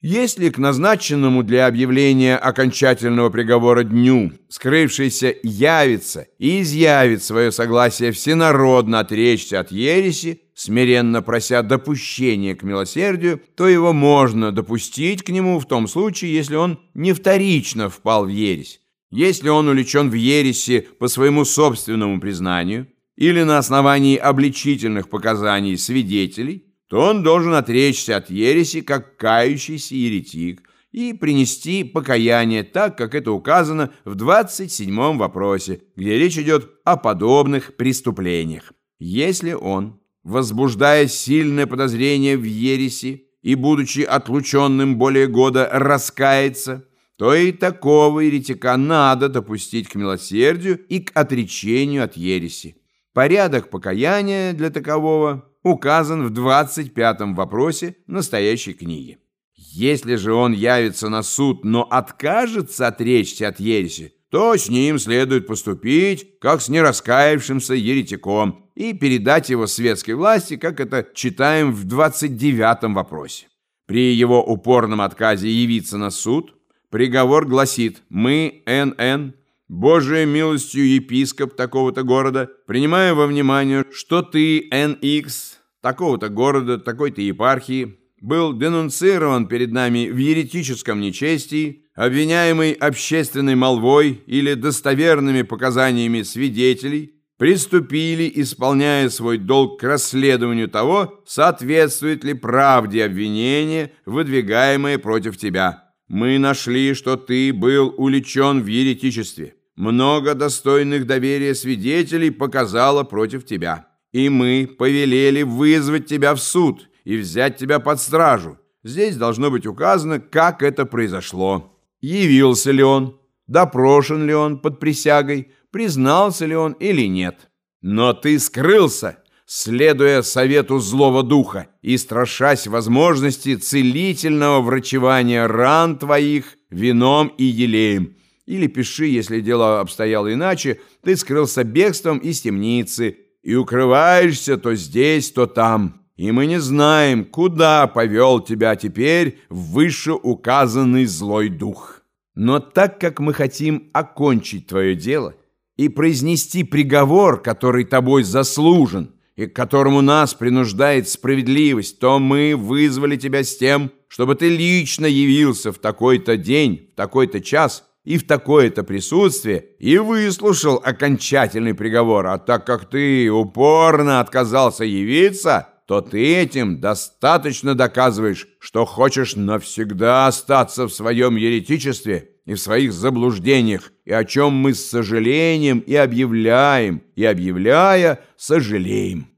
Если к назначенному для объявления окончательного приговора дню? Скрывшийся явится и изъявит свое согласие всенародно отречься от ереси, смиренно прося допущения к милосердию, то его можно допустить к нему в том случае, если он не вторично впал в ересь, если он увлечен в ереси по своему собственному признанию или на основании обличительных показаний свидетелей, то он должен отречься от ереси, как кающийся еретик, и принести покаяние так, как это указано в 27-м вопросе, где речь идет о подобных преступлениях. Если он, возбуждая сильное подозрение в ереси и, будучи отлученным более года, раскается, то и такого еретика надо допустить к милосердию и к отречению от ереси. Порядок покаяния для такового указан в 25-м вопросе настоящей книги. Если же он явится на суд, но откажется отречься от ереси, то с ним следует поступить, как с нераскаявшимся еретиком, и передать его светской власти, как это читаем в 29-м вопросе. При его упорном отказе явиться на суд, приговор гласит «Мы, Н.Н., Божией милостью епископ такого-то города, принимая во внимание, что ты, Н.Х., такого-то города, такой-то епархии, был денунцирован перед нами в еретическом нечестии, обвиняемый общественной молвой или достоверными показаниями свидетелей, приступили, исполняя свой долг к расследованию того, соответствует ли правде обвинение, выдвигаемое против тебя. Мы нашли, что ты был уличен в еретичестве много достойных доверия свидетелей показало против тебя. И мы повелели вызвать тебя в суд и взять тебя под стражу. Здесь должно быть указано, как это произошло. Явился ли он, допрошен ли он под присягой, признался ли он или нет. Но ты скрылся, следуя совету злого духа и страшась возможности целительного врачевания ран твоих вином и елеем, или пиши, если дело обстояло иначе, ты скрылся бегством из темницы и укрываешься то здесь, то там. И мы не знаем, куда повел тебя теперь вышеуказанный злой дух. Но так как мы хотим окончить твое дело и произнести приговор, который тобой заслужен, и к которому нас принуждает справедливость, то мы вызвали тебя с тем, чтобы ты лично явился в такой-то день, в такой-то час и в такое-то присутствие и выслушал окончательный приговор, а так как ты упорно отказался явиться, то ты этим достаточно доказываешь, что хочешь навсегда остаться в своем еретичестве и в своих заблуждениях, и о чем мы с сожалением и объявляем, и объявляя, сожалеем.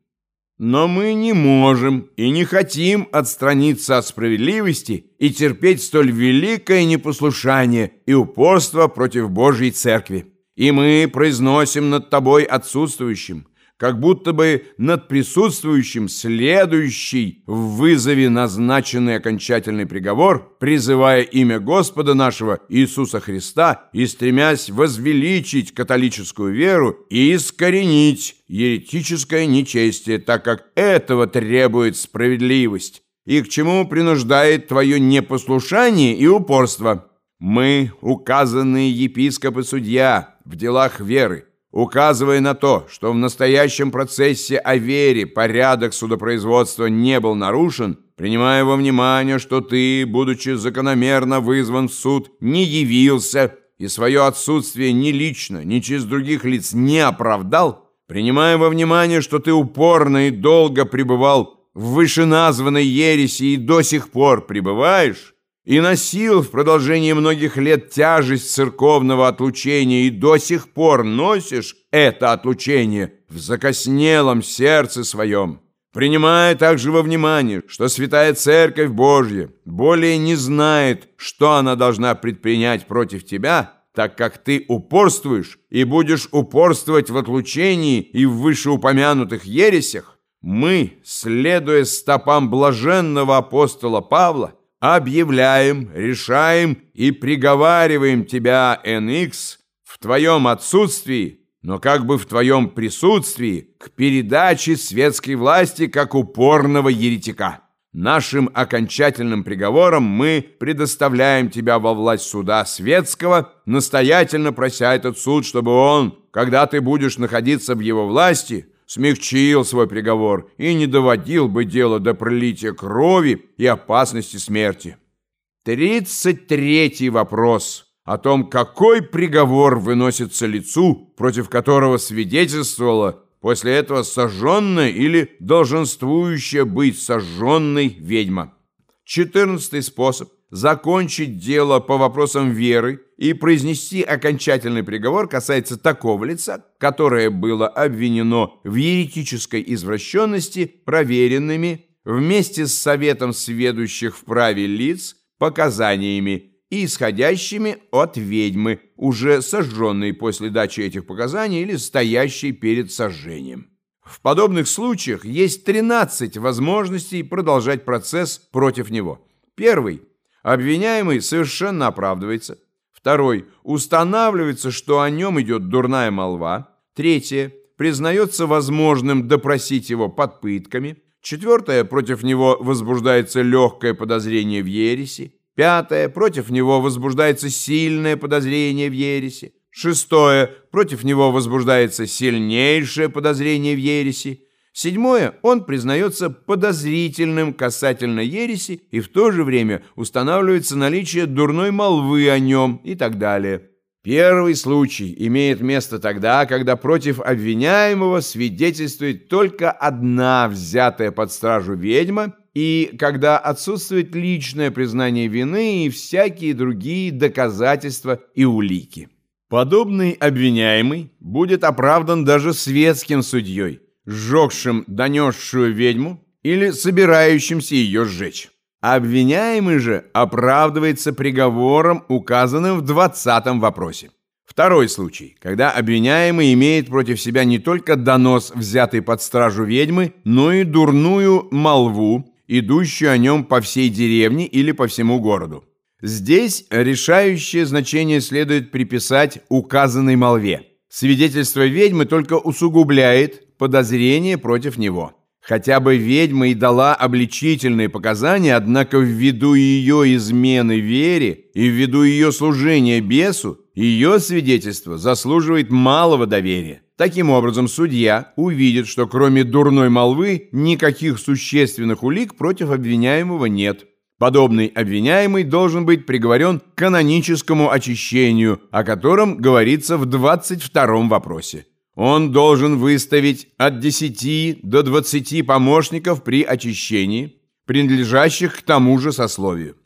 Но мы не можем и не хотим отстраниться от справедливости и терпеть столь великое непослушание и упорство против Божьей Церкви. И мы произносим над тобой отсутствующим, как будто бы над присутствующим следующий в вызове назначенный окончательный приговор, призывая имя Господа нашего Иисуса Христа и стремясь возвеличить католическую веру и искоренить еретическое нечестие, так как этого требует справедливость, и к чему принуждает твое непослушание и упорство. Мы, указанные епископ и судья в делах веры, указывая на то, что в настоящем процессе о вере порядок судопроизводства не был нарушен, принимая во внимание, что ты, будучи закономерно вызван в суд, не явился и свое отсутствие ни лично, ни через других лиц не оправдал, принимая во внимание, что ты упорно и долго пребывал в вышеназванной ереси и до сих пор пребываешь, и носил в продолжении многих лет тяжесть церковного отлучения и до сих пор носишь это отлучение в закоснелом сердце своем, принимая также во внимание, что Святая Церковь Божья более не знает, что она должна предпринять против тебя, так как ты упорствуешь и будешь упорствовать в отлучении и в вышеупомянутых ересях, мы, следуя стопам блаженного апостола Павла, объявляем, решаем и приговариваем тебя, NX, в твоем отсутствии, но как бы в твоем присутствии, к передаче светской власти как упорного еретика. Нашим окончательным приговором мы предоставляем тебя во власть суда светского, настоятельно прося этот суд, чтобы он, когда ты будешь находиться в его власти, смягчил свой приговор и не доводил бы дело до пролития крови и опасности смерти. Тридцать третий вопрос о том, какой приговор выносится лицу, против которого свидетельствовало После этого сожженная или долженствующая быть сожженной ведьма. Четырнадцатый способ – закончить дело по вопросам веры и произнести окончательный приговор касается такого лица, которое было обвинено в еретической извращенности проверенными вместе с советом сведущих в праве лиц показаниями и исходящими от ведьмы, уже сожженной после дачи этих показаний или стоящей перед сожжением. В подобных случаях есть 13 возможностей продолжать процесс против него. Первый. Обвиняемый совершенно оправдывается. Второй. Устанавливается, что о нем идет дурная молва. Третье. Признается возможным допросить его под пытками. Четвертое. Против него возбуждается легкое подозрение в ереси. Пятое. Против него возбуждается сильное подозрение в ереси. Шестое. Против него возбуждается сильнейшее подозрение в ереси. Седьмое. Он признается подозрительным касательно ереси и в то же время устанавливается наличие дурной молвы о нем и так далее. Первый случай имеет место тогда, когда против обвиняемого свидетельствует только одна взятая под стражу ведьма и когда отсутствует личное признание вины и всякие другие доказательства и улики. Подобный обвиняемый будет оправдан даже светским судьей, сжегшим донесшую ведьму или собирающимся ее сжечь. Обвиняемый же оправдывается приговором, указанным в 20 вопросе. Второй случай, когда обвиняемый имеет против себя не только донос, взятый под стражу ведьмы, но и дурную молву, идущую о нем по всей деревне или по всему городу. Здесь решающее значение следует приписать указанной молве. Свидетельство ведьмы только усугубляет подозрение против него. Хотя бы ведьма и дала обличительные показания, однако ввиду ее измены вере и ввиду ее служения бесу, ее свидетельство заслуживает малого доверия. Таким образом, судья увидит, что кроме дурной молвы никаких существенных улик против обвиняемого нет. Подобный обвиняемый должен быть приговорен к каноническому очищению, о котором говорится в 22 вопросе. Он должен выставить от 10 до 20 помощников при очищении, принадлежащих к тому же сословию.